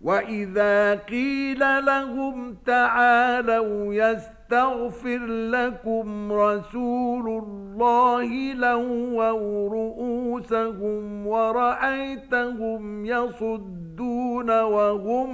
وَإِذَا قِيلَ لَهُمْ تَعَالَوْا يَسْتَغْفِرْ لَكُمْ رَسُولُ اللَّهِ لَوَّوْا رُؤُوسَهُمْ وَرَأَيْتَهُمْ يَصُدُّونَ وَهُمْ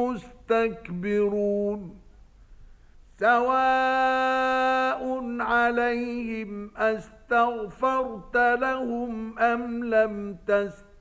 مُسْتَكْبِرُونَ سَوَاءٌ عَلَيْهِمْ أَسْتَغْفَرْتَ لَهُمْ أَمْ لَمْ تَسْتَغْفِرْ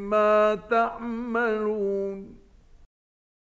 بما تعملون